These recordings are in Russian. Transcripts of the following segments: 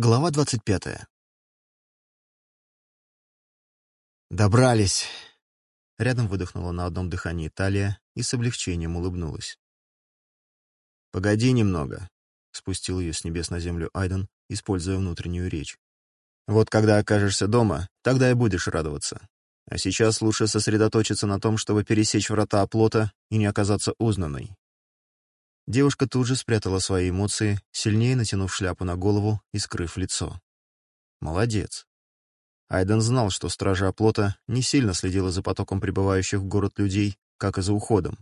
Глава 25. «Добрались!» Рядом выдохнула на одном дыхании Италия и с облегчением улыбнулась. «Погоди немного», — спустил ее с небес на землю Айден, используя внутреннюю речь. «Вот когда окажешься дома, тогда и будешь радоваться. А сейчас лучше сосредоточиться на том, чтобы пересечь врата оплота и не оказаться узнанной. Девушка тут же спрятала свои эмоции, сильнее натянув шляпу на голову и скрыв лицо. Молодец. Айден знал, что стража оплота не сильно следила за потоком прибывающих в город людей, как и за уходом.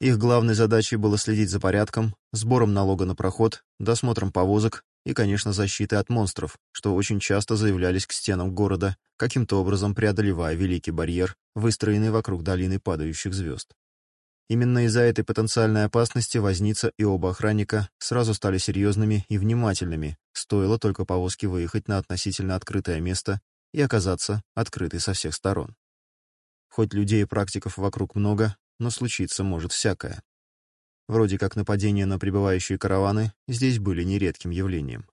Их главной задачей было следить за порядком, сбором налога на проход, досмотром повозок и, конечно, защитой от монстров, что очень часто заявлялись к стенам города, каким-то образом преодолевая Великий барьер, выстроенный вокруг долины падающих звезд. Именно из-за этой потенциальной опасности возница и оба охранника сразу стали серьезными и внимательными, стоило только повозке выехать на относительно открытое место и оказаться открытой со всех сторон. Хоть людей и практиков вокруг много, но случиться может всякое. Вроде как нападения на прибывающие караваны здесь были нередким явлением.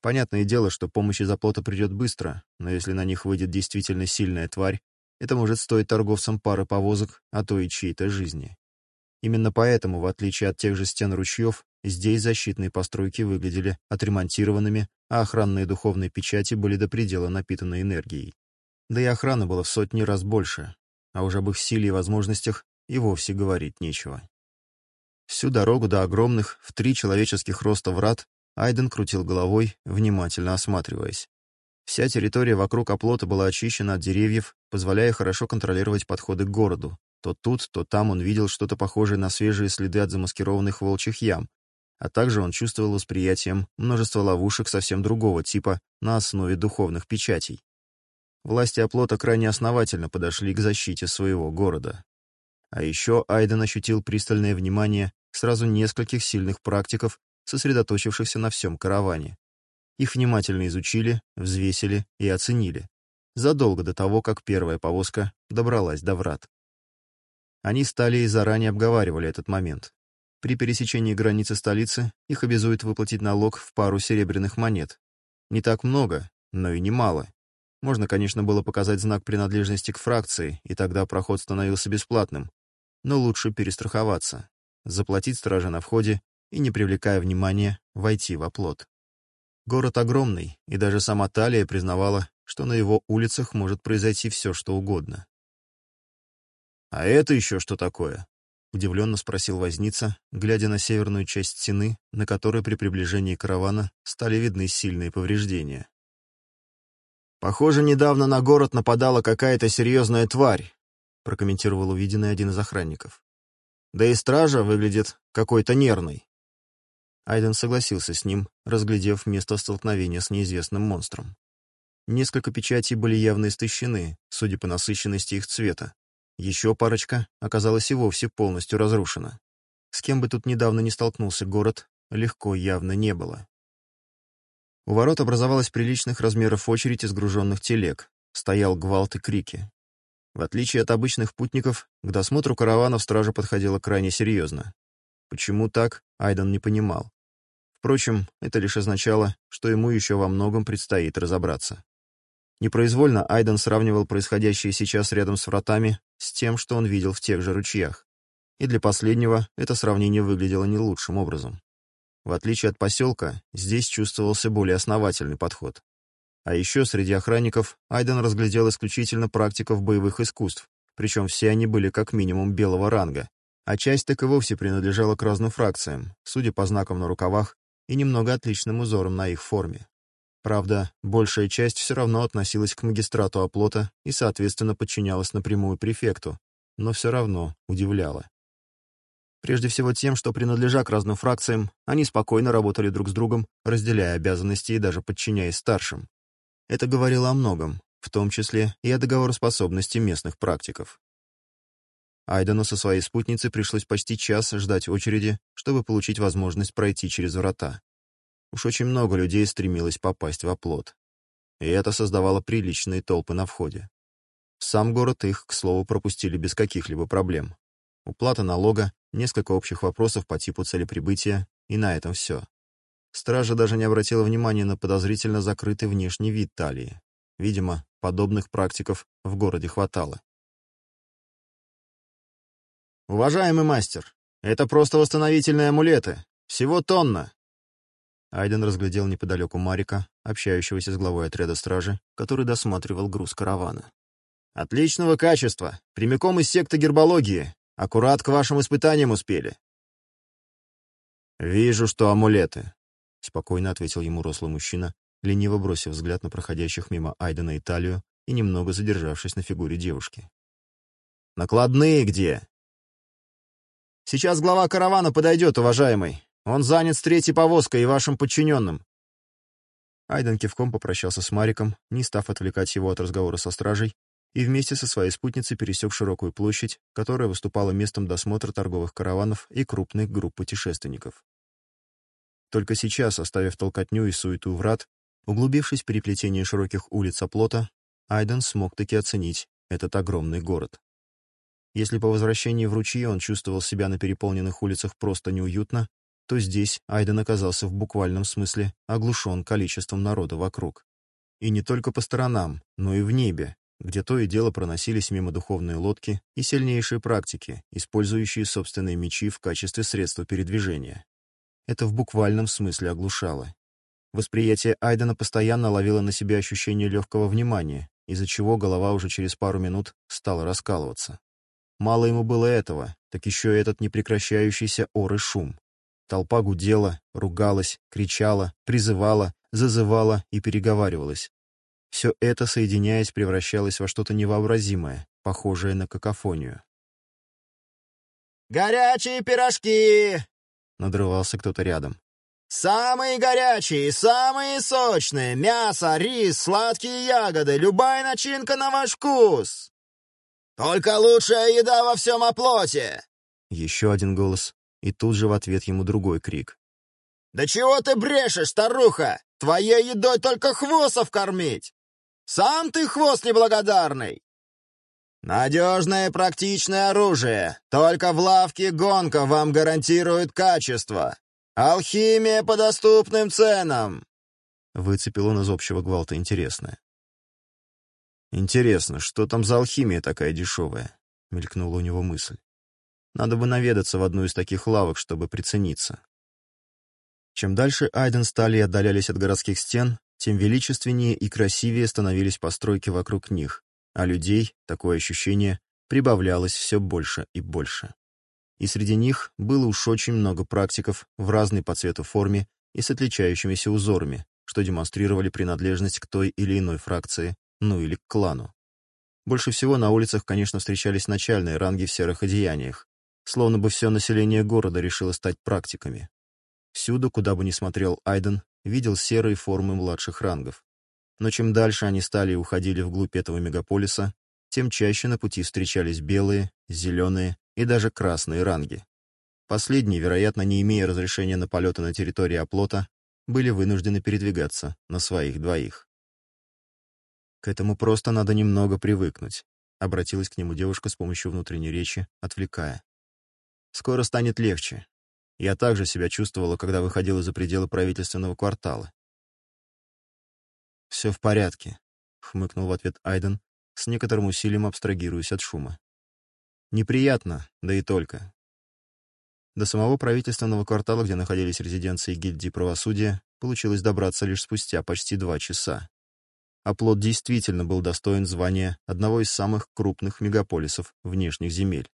Понятное дело, что помощь из оплота придет быстро, но если на них выйдет действительно сильная тварь, это может стоить торговцам пары повозок, а то и чьей-то жизни. Именно поэтому, в отличие от тех же стен ручьев, здесь защитные постройки выглядели отремонтированными, а охранные духовные печати были до предела напитаны энергией. Да и охрана была в сотни раз больше, а уже об их силе и возможностях и вовсе говорить нечего. Всю дорогу до огромных, в три человеческих роста врат, Айден крутил головой, внимательно осматриваясь. Вся территория вокруг оплота была очищена от деревьев, позволяя хорошо контролировать подходы к городу, то тут, то там он видел что-то похожее на свежие следы от замаскированных волчьих ям, а также он чувствовал восприятием множество ловушек совсем другого типа на основе духовных печатей. Власти оплота крайне основательно подошли к защите своего города. А еще Айден ощутил пристальное внимание сразу нескольких сильных практиков, сосредоточившихся на всем караване. Их внимательно изучили, взвесили и оценили, задолго до того, как первая повозка добралась до врат. Они стали и заранее обговаривали этот момент. При пересечении границы столицы их обязуют выплатить налог в пару серебряных монет. Не так много, но и немало. Можно, конечно, было показать знак принадлежности к фракции, и тогда проход становился бесплатным. Но лучше перестраховаться, заплатить страже на входе и, не привлекая внимания, войти в оплот. Город огромный, и даже сама Талия признавала, что на его улицах может произойти все, что угодно. «А это еще что такое?» — удивленно спросил возница, глядя на северную часть стены, на которой при приближении каравана стали видны сильные повреждения. «Похоже, недавно на город нападала какая-то серьезная тварь», — прокомментировал увиденный один из охранников. «Да и стража выглядит какой-то нервной». Айден согласился с ним, разглядев место столкновения с неизвестным монстром. Несколько печатей были явно истощены, судя по насыщенности их цвета, еще парочка оказалась и вовсе полностью разрушена. С кем бы тут недавно не столкнулся город, легко явно не было. У ворот образовалась приличных размеров очередь из груженных телег, стоял гвалт и крики. В отличие от обычных путников, к досмотру караванов стража подходила крайне серьезно. Почему так, Айден не понимал. Впрочем, это лишь означало, что ему еще во многом предстоит разобраться. Непроизвольно Айден сравнивал происходящее сейчас рядом с вратами с тем, что он видел в тех же ручьях. И для последнего это сравнение выглядело не лучшим образом. В отличие от поселка, здесь чувствовался более основательный подход. А еще среди охранников Айден разглядел исключительно практиков боевых искусств, причем все они были как минимум белого ранга, а часть так и вовсе принадлежала к разным фракциям, судя по знакам на рукавах и немного отличным узорам на их форме. Правда, большая часть все равно относилась к магистрату оплота и, соответственно, подчинялась напрямую префекту, но все равно удивляла. Прежде всего тем, что, принадлежа к разным фракциям, они спокойно работали друг с другом, разделяя обязанности и даже подчиняясь старшим. Это говорило о многом, в том числе и о договороспособности местных практиков. Айдену со своей спутницей пришлось почти час ждать очереди, чтобы получить возможность пройти через врата. Уж очень много людей стремилось попасть в оплот. И это создавало приличные толпы на входе. Сам город их, к слову, пропустили без каких-либо проблем. Уплата налога, несколько общих вопросов по типу целеприбытия, и на этом все. Стража даже не обратила внимания на подозрительно закрытый внешний вид талии. Видимо, подобных практиков в городе хватало. «Уважаемый мастер, это просто восстановительные амулеты. Всего тонна. Айден разглядел неподалеку Марика, общающегося с главой отряда стражи, который досматривал груз каравана. «Отличного качества! Прямиком из секты гербологии! Аккурат к вашим испытаниям успели!» «Вижу, что амулеты», — спокойно ответил ему рослый мужчина, лениво бросив взгляд на проходящих мимо Айдена Италию и немного задержавшись на фигуре девушки. «Накладные где?» «Сейчас глава каравана подойдет, уважаемый», он занят с третьей повозкой и вашим подчиненным». Айден кивком попрощался с Мариком, не став отвлекать его от разговора со стражей, и вместе со своей спутницей пересек широкую площадь, которая выступала местом досмотра торговых караванов и крупных групп путешественников. Только сейчас, оставив толкотню и суету врат, углубившись в переплетение широких улиц оплота, Айден смог таки оценить этот огромный город. Если по возвращении в ручье он чувствовал себя на переполненных улицах просто неуютно, то здесь Айден оказался в буквальном смысле оглушен количеством народа вокруг. И не только по сторонам, но и в небе, где то и дело проносились мимо духовные лодки и сильнейшие практики, использующие собственные мечи в качестве средства передвижения. Это в буквальном смысле оглушало. Восприятие Айдена постоянно ловило на себе ощущение легкого внимания, из-за чего голова уже через пару минут стала раскалываться. Мало ему было этого, так еще и этот непрекращающийся оры шум. Толпа гудела, ругалась, кричала, призывала, зазывала и переговаривалась. Все это, соединяясь, превращалось во что-то невообразимое, похожее на какофонию. «Горячие пирожки!» — надрывался кто-то рядом. «Самые горячие, самые сочные! Мясо, рис, сладкие ягоды, любая начинка на ваш вкус! Только лучшая еда во всем оплоте!» Еще один голос, и тут же в ответ ему другой крик. «Да чего ты брешешь, старуха? Твоей едой только хвостов кормить! Сам ты хвост неблагодарный!» «Надежное и практичное оружие. Только в лавке гонка вам гарантирует качество. Алхимия по доступным ценам!» Выцепил он из общего гвалта интересное. «Интересно, что там за алхимия такая дешевая?» — мелькнула у него мысль. Надо бы наведаться в одну из таких лавок, чтобы прицениться. Чем дальше Айден стали и отдалялись от городских стен, тем величественнее и красивее становились постройки вокруг них, а людей, такое ощущение, прибавлялось все больше и больше. И среди них было уж очень много практиков в разной по цвету форме и с отличающимися узорами, что демонстрировали принадлежность к той или иной фракции, ну или к клану. Больше всего на улицах, конечно, встречались начальные ранги в серых одеяниях, словно бы все население города решило стать практиками. Всюду, куда бы ни смотрел Айден, видел серые формы младших рангов. Но чем дальше они стали и уходили вглубь этого мегаполиса, тем чаще на пути встречались белые, зеленые и даже красные ранги. Последние, вероятно, не имея разрешения на полеты на территории оплота, были вынуждены передвигаться на своих двоих. «К этому просто надо немного привыкнуть», — обратилась к нему девушка с помощью внутренней речи, отвлекая. Скоро станет легче. Я также себя чувствовала, когда выходила за пределы правительственного квартала. «Все в порядке», — хмыкнул в ответ Айден, с некоторым усилием абстрагируясь от шума. «Неприятно, да и только. До самого правительственного квартала, где находились резиденции гильдии правосудия, получилось добраться лишь спустя почти два часа. А Оплот действительно был достоин звания одного из самых крупных мегаполисов внешних земель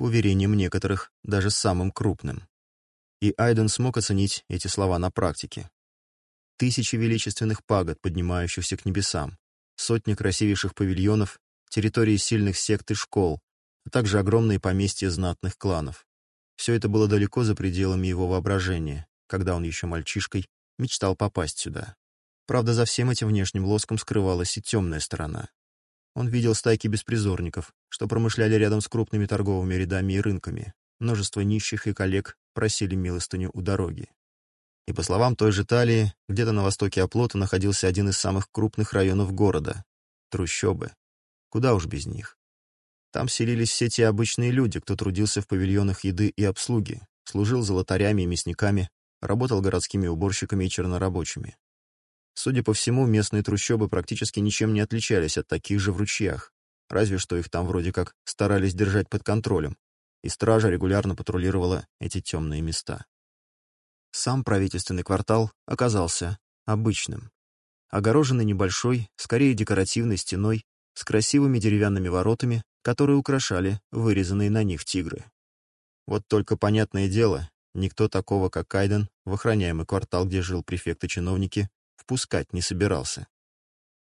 по уверениям некоторых, даже самым крупным. И Айден смог оценить эти слова на практике. Тысячи величественных пагод, поднимающихся к небесам, сотни красивейших павильонов, территории сильных сект и школ, а также огромные поместья знатных кланов. Все это было далеко за пределами его воображения, когда он еще мальчишкой мечтал попасть сюда. Правда, за всем этим внешним лоском скрывалась и темная сторона. Он видел стайки беспризорников, что промышляли рядом с крупными торговыми рядами и рынками. Множество нищих и коллег просили милостыню у дороги. И по словам той же Талии, где-то на востоке оплота находился один из самых крупных районов города — трущобы. Куда уж без них. Там селились все те обычные люди, кто трудился в павильонах еды и обслуги, служил золотарями и мясниками, работал городскими уборщиками и чернорабочими. Судя по всему, местные трущобы практически ничем не отличались от таких же в ручьях, разве что их там вроде как старались держать под контролем, и стража регулярно патрулировала эти темные места. Сам правительственный квартал оказался обычным. Огороженный небольшой, скорее декоративной стеной, с красивыми деревянными воротами, которые украшали вырезанные на них тигры. Вот только понятное дело, никто такого, как Кайден, в охраняемый квартал, где жил префект и чиновники, впускать не собирался.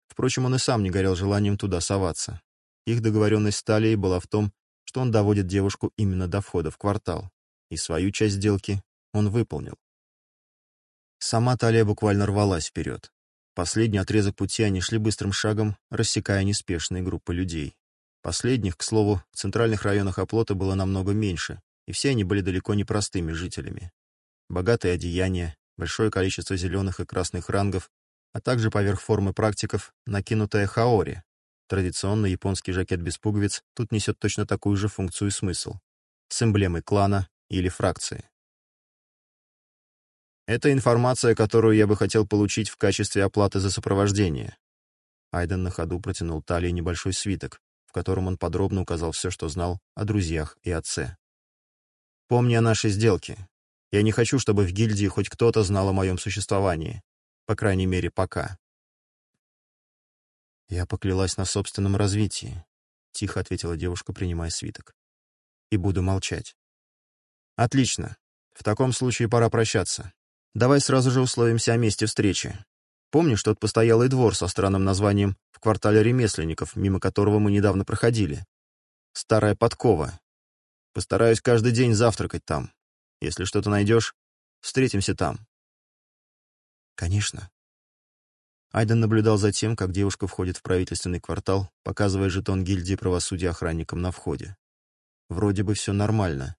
Впрочем, он и сам не горел желанием туда соваться. Их договоренность с Талией была в том, что он доводит девушку именно до входа в квартал, и свою часть сделки он выполнил. Сама Талия буквально рвалась вперед. Последний отрезок пути они шли быстрым шагом, рассекая неспешные группы людей. Последних, к слову, в центральных районах оплота было намного меньше, и все они были далеко не простыми жителями. Богатые одеяния, большое количество зеленых и красных рангов, а также поверх формы практиков накинутая хаори. Традиционный японский жакет без пуговиц тут несет точно такую же функцию и смысл. С эмблемой клана или фракции. Это информация, которую я бы хотел получить в качестве оплаты за сопровождение. Айден на ходу протянул Талии небольшой свиток, в котором он подробно указал все, что знал о друзьях и отце. «Помни о нашей сделке. Я не хочу, чтобы в гильдии хоть кто-то знал о моем существовании. По крайней мере, пока. Я поклялась на собственном развитии, — тихо ответила девушка, принимая свиток. И буду молчать. Отлично. В таком случае пора прощаться. Давай сразу же условимся о месте встречи. Помнишь тот постоялый двор со странным названием в квартале ремесленников, мимо которого мы недавно проходили? Старая подкова. Постараюсь каждый день завтракать там. Если что-то найдешь, встретимся там». «Конечно». Айден наблюдал за тем, как девушка входит в правительственный квартал, показывая жетон гильдии правосудия охранникам на входе. Вроде бы все нормально.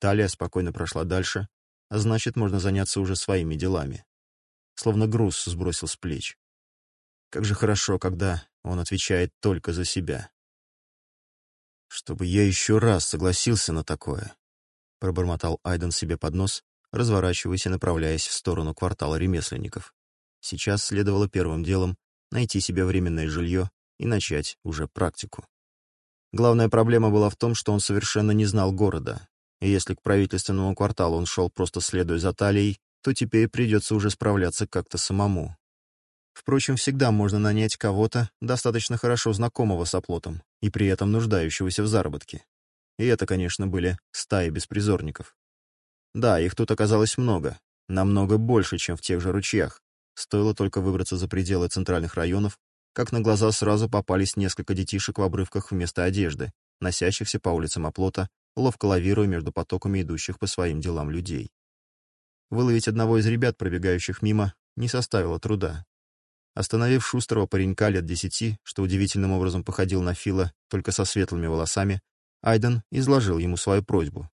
Талия спокойно прошла дальше, а значит, можно заняться уже своими делами. Словно груз сбросил с плеч. Как же хорошо, когда он отвечает только за себя. Чтобы я еще раз согласился на такое пробормотал Айден себе под нос, разворачиваясь и направляясь в сторону квартала ремесленников. Сейчас следовало первым делом найти себе временное жилье и начать уже практику. Главная проблема была в том, что он совершенно не знал города, и если к правительственному кварталу он шел просто следуя за талией, то теперь придется уже справляться как-то самому. Впрочем, всегда можно нанять кого-то, достаточно хорошо знакомого с оплотом и при этом нуждающегося в заработке. И это, конечно, были стаи беспризорников. Да, их тут оказалось много, намного больше, чем в тех же ручьях. Стоило только выбраться за пределы центральных районов, как на глаза сразу попались несколько детишек в обрывках вместо одежды, носящихся по улицам оплота, ловко лавируя между потоками идущих по своим делам людей. Выловить одного из ребят, пробегающих мимо, не составило труда. Остановив шустрого паренька лет десяти, что удивительным образом походил на Фила, только со светлыми волосами, Айден изложил ему свою просьбу.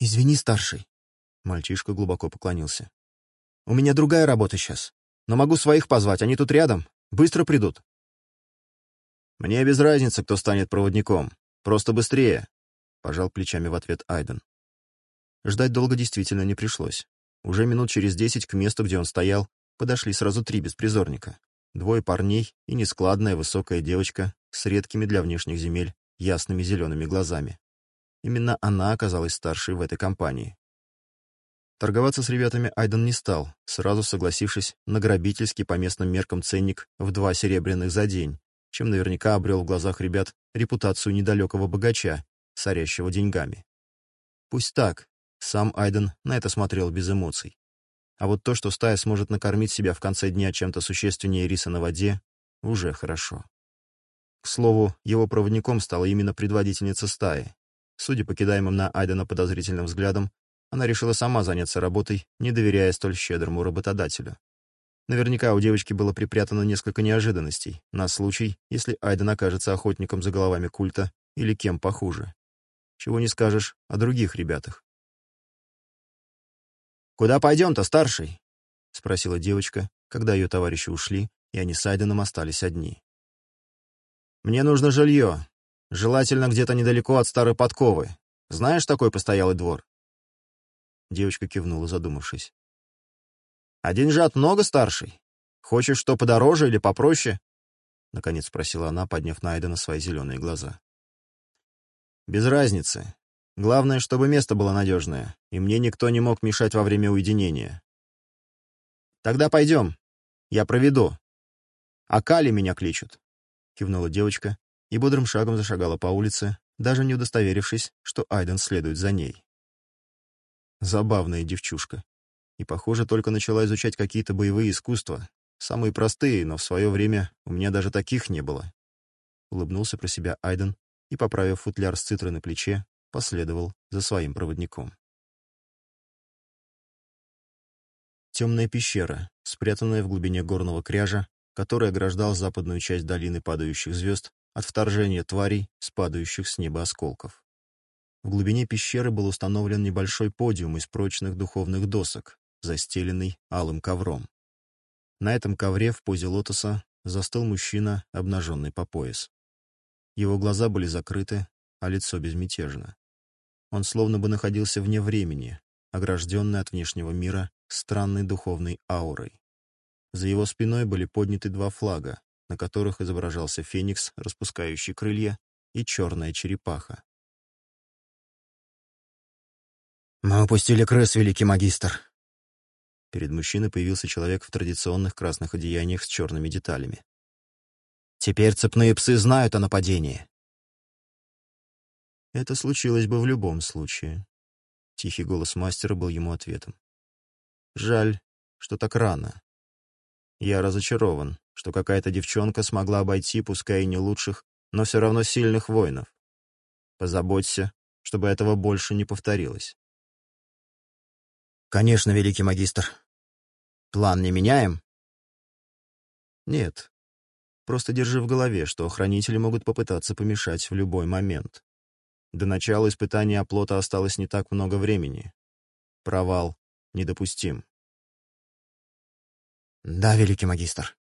«Извини, старший», — мальчишка глубоко поклонился. «У меня другая работа сейчас, но могу своих позвать, они тут рядом, быстро придут». «Мне без разницы, кто станет проводником, просто быстрее», — пожал плечами в ответ Айден. Ждать долго действительно не пришлось. Уже минут через десять к месту, где он стоял, подошли сразу три беспризорника. Двое парней и нескладная высокая девочка с редкими для внешних земель ясными зелеными глазами. Именно она оказалась старшей в этой компании. Торговаться с ребятами Айден не стал, сразу согласившись на грабительский по местным меркам ценник в два серебряных за день, чем наверняка обрел в глазах ребят репутацию недалекого богача, сорящего деньгами. Пусть так, сам Айден на это смотрел без эмоций. А вот то, что стая сможет накормить себя в конце дня чем-то существеннее риса на воде, уже хорошо. К слову, его проводником стала именно предводительница стаи. Судя по кидаемым на Айдена подозрительным взглядам, она решила сама заняться работой, не доверяя столь щедрому работодателю. Наверняка у девочки было припрятано несколько неожиданностей на случай, если Айден окажется охотником за головами культа или кем похуже. Чего не скажешь о других ребятах. «Куда пойдем-то, старший?» — спросила девочка, когда ее товарищи ушли, и они с Айденом остались одни. Мне нужно жилье. Желательно где-то недалеко от старой подковы. Знаешь такой постоялый двор?» Девочка кивнула, задумавшись. «А деньжат много, старший? Хочешь что подороже или попроще?» Наконец спросила она, подняв на Найдена свои зеленые глаза. «Без разницы. Главное, чтобы место было надежное, и мне никто не мог мешать во время уединения». «Тогда пойдем. Я проведу. А Кали меня кличут. — кивнула девочка и бодрым шагом зашагала по улице, даже не удостоверившись, что Айден следует за ней. Забавная девчушка. И, похоже, только начала изучать какие-то боевые искусства, самые простые, но в свое время у меня даже таких не было. Улыбнулся про себя Айден и, поправив футляр с цитрой на плече, последовал за своим проводником. Темная пещера, спрятанная в глубине горного кряжа, который ограждал западную часть долины падающих звезд от вторжения тварей, спадающих с неба осколков. В глубине пещеры был установлен небольшой подиум из прочных духовных досок, застеленный алым ковром. На этом ковре в позе лотоса застыл мужчина, обнаженный по пояс. Его глаза были закрыты, а лицо безмятежно. Он словно бы находился вне времени, огражденный от внешнего мира странной духовной аурой. За его спиной были подняты два флага, на которых изображался феникс, распускающий крылья, и черная черепаха. «Мы упустили крыс, великий магистр!» Перед мужчиной появился человек в традиционных красных одеяниях с черными деталями. «Теперь цепные псы знают о нападении!» «Это случилось бы в любом случае», — тихий голос мастера был ему ответом. «Жаль, что так рано, я разочарован, что какая-то девчонка смогла обойти, пускай и не лучших, но все равно сильных воинов. Позаботься, чтобы этого больше не повторилось. Конечно, великий магистр. План не меняем? Нет. Просто держи в голове, что хранители могут попытаться помешать в любой момент. До начала испытания оплота осталось не так много времени. Провал недопустим. «Да, великий магистр».